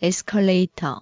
escalator.